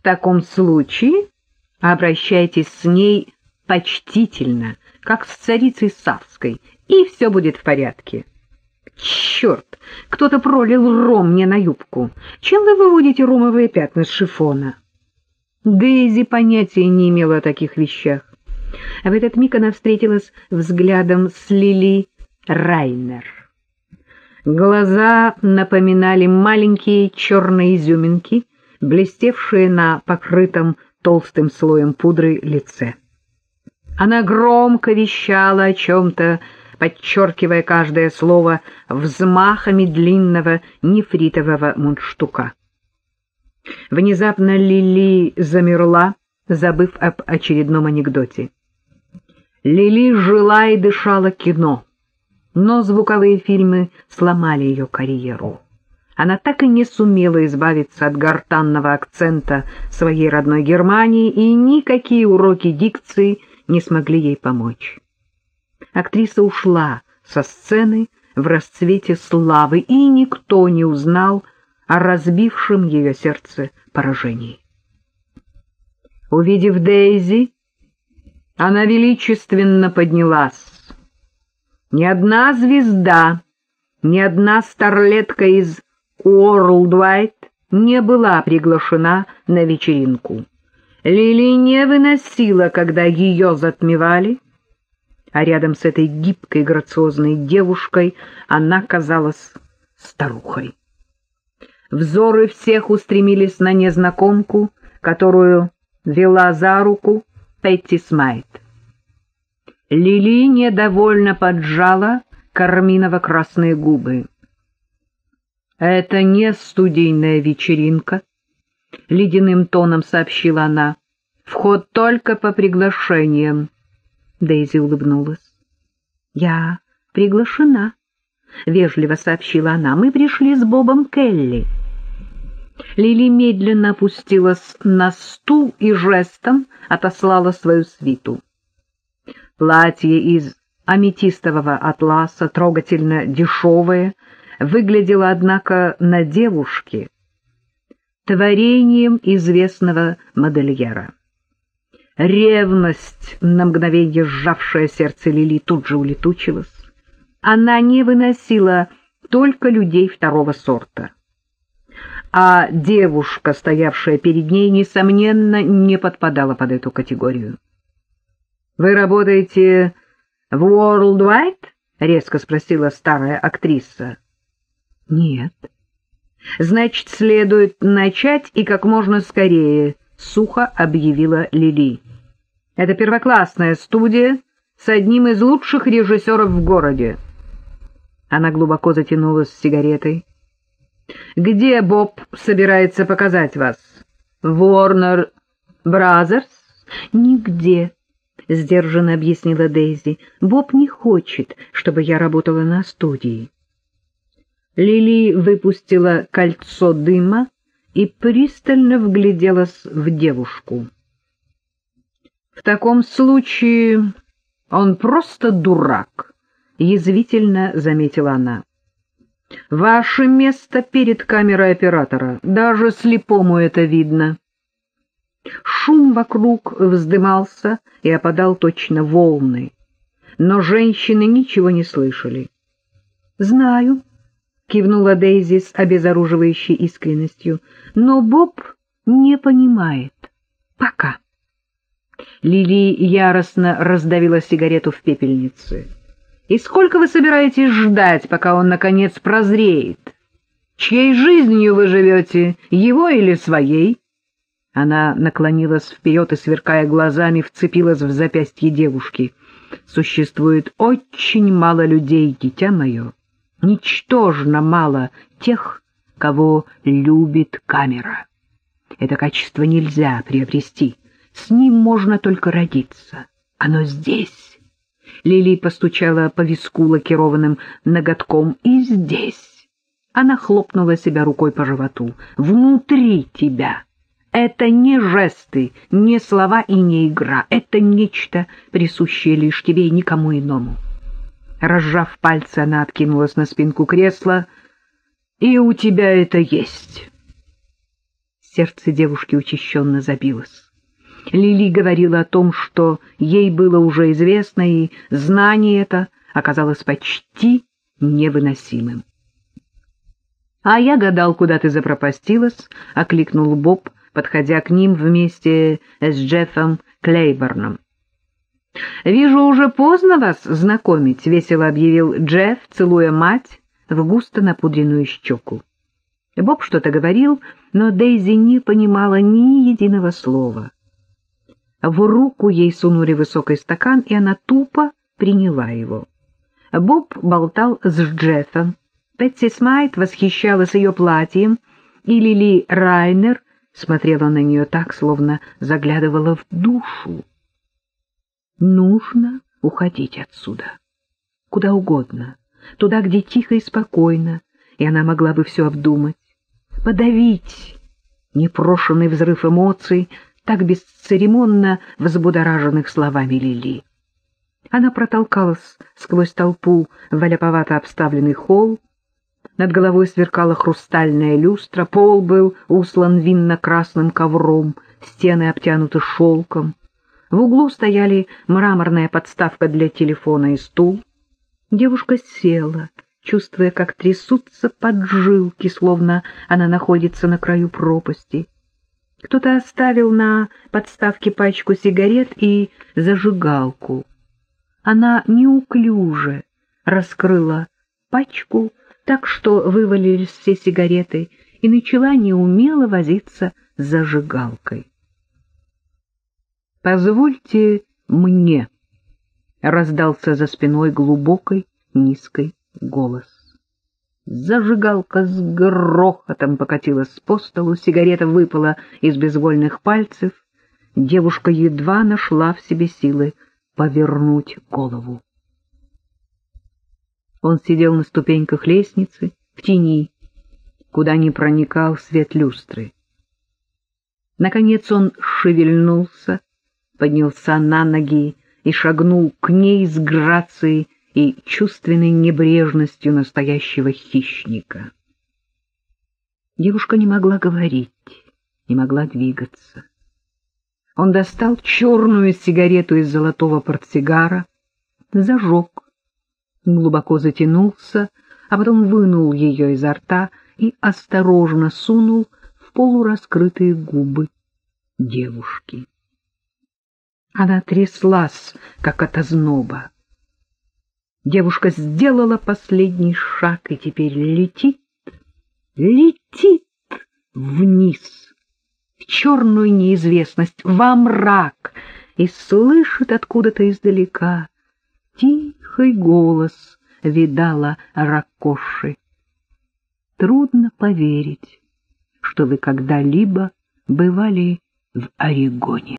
В таком случае обращайтесь с ней почтительно, как с царицей Савской, и все будет в порядке. Черт, кто-то пролил ром мне на юбку. Чем вы выводите ромовые пятна с шифона? Дейзи понятия не имела о таких вещах. В этот миг она встретилась взглядом с Лили Райнер. Глаза напоминали маленькие черные изюминки, блестевшие на покрытом толстым слоем пудры лице. Она громко вещала о чем-то, подчеркивая каждое слово взмахами длинного нефритового мундштука. Внезапно Лили замерла, забыв об очередном анекдоте. Лили жила и дышала кино, но звуковые фильмы сломали ее карьеру. Она так и не сумела избавиться от гортанного акцента своей родной Германии, и никакие уроки дикции не смогли ей помочь. Актриса ушла со сцены в расцвете славы, и никто не узнал о разбившем ее сердце поражении. Увидев Дейзи, она величественно поднялась. Ни одна звезда, ни одна старлетка из Уорлдвайт не была приглашена на вечеринку. Лили не выносила, когда ее затмевали, а рядом с этой гибкой, грациозной девушкой она казалась старухой. Взоры всех устремились на незнакомку, которую вела за руку Петти Смайт. Лили недовольно поджала карминово-красные губы. «Это не студийная вечеринка», — ледяным тоном сообщила она. «Вход только по приглашениям». Дейзи улыбнулась. «Я приглашена», — вежливо сообщила она. «Мы пришли с Бобом Келли». Лили медленно опустилась на стул и жестом отослала свою свиту. Платье из аметистового атласа, трогательно дешевое, выглядело, однако, на девушке творением известного модельера. Ревность, на мгновение сжавшая сердце Лили, тут же улетучилась. Она не выносила только людей второго сорта а девушка, стоявшая перед ней, несомненно, не подпадала под эту категорию. «Вы работаете в Worldwide?» — резко спросила старая актриса. «Нет». «Значит, следует начать и как можно скорее», — сухо объявила Лили. «Это первоклассная студия с одним из лучших режиссеров в городе». Она глубоко затянулась сигаретой. Где Боб собирается показать вас? Уорнер Бразерс? Нигде, сдержанно объяснила Дейзи. Боб не хочет, чтобы я работала на студии. Лили выпустила кольцо дыма и пристально вгляделась в девушку. В таком случае он просто дурак, язвительно заметила она. Ваше место перед камерой оператора. Даже слепому это видно. Шум вокруг вздымался и опадал точно волны. Но женщины ничего не слышали. — Знаю, — кивнула Дейзи с обезоруживающей искренностью, — но Боб не понимает. Пока. Лили яростно раздавила сигарету в пепельнице. И сколько вы собираетесь ждать, пока он, наконец, прозреет? Чьей жизнью вы живете, его или своей?» Она наклонилась вперед и, сверкая глазами, вцепилась в запястье девушки. «Существует очень мало людей, дитя мое, ничтожно мало тех, кого любит камера. Это качество нельзя приобрести, с ним можно только родиться. Оно здесь». Лили постучала по виску лакированным ноготком. «И здесь!» Она хлопнула себя рукой по животу. «Внутри тебя!» Это не жесты, не слова и не игра. Это нечто, присущее лишь тебе и никому иному. Разжав пальцы, она откинулась на спинку кресла. «И у тебя это есть!» Сердце девушки учащенно забилось. Лили говорила о том, что ей было уже известно, и знание это оказалось почти невыносимым. — А я гадал, куда ты запропастилась, — окликнул Боб, подходя к ним вместе с Джеффом Клейборном. — Вижу, уже поздно вас знакомить, — весело объявил Джефф, целуя мать в густо напудренную щеку. Боб что-то говорил, но Дейзи не понимала ни единого слова. В руку ей сунули высокий стакан, и она тупо приняла его. Боб болтал с Джеффом. Пэтси Смайт восхищалась ее платьем, и Лили Райнер смотрела на нее так, словно заглядывала в душу. Нужно уходить отсюда. Куда угодно. Туда, где тихо и спокойно, и она могла бы все обдумать. Подавить непрошенный взрыв эмоций, так бесцеремонно взбудораженных словами Лили. Она протолкалась сквозь толпу в аляповато обставленный холл. Над головой сверкала хрустальная люстра, пол был услан винно-красным ковром, стены обтянуты шелком. В углу стояли мраморная подставка для телефона и стул. Девушка села, чувствуя, как трясутся поджилки, словно она находится на краю пропасти. Кто-то оставил на подставке пачку сигарет и зажигалку. Она неуклюже раскрыла пачку так, что вывалились все сигареты, и начала неумело возиться с зажигалкой. «Позвольте мне», — раздался за спиной глубокой низкий голос. Зажигалка с грохотом покатилась по столу, сигарета выпала из безвольных пальцев. Девушка едва нашла в себе силы повернуть голову. Он сидел на ступеньках лестницы, в тени, куда не проникал свет люстры. Наконец он шевельнулся, поднялся на ноги и шагнул к ней с грацией и чувственной небрежностью настоящего хищника. Девушка не могла говорить, не могла двигаться. Он достал черную сигарету из золотого портсигара, зажег, глубоко затянулся, а потом вынул ее изо рта и осторожно сунул в полураскрытые губы девушки. Она тряслась, как от озноба. Девушка сделала последний шаг и теперь летит, летит вниз, в черную неизвестность, во мрак, и слышит откуда-то издалека тихий голос видала Ракоши. Трудно поверить, что вы когда-либо бывали в Орегоне.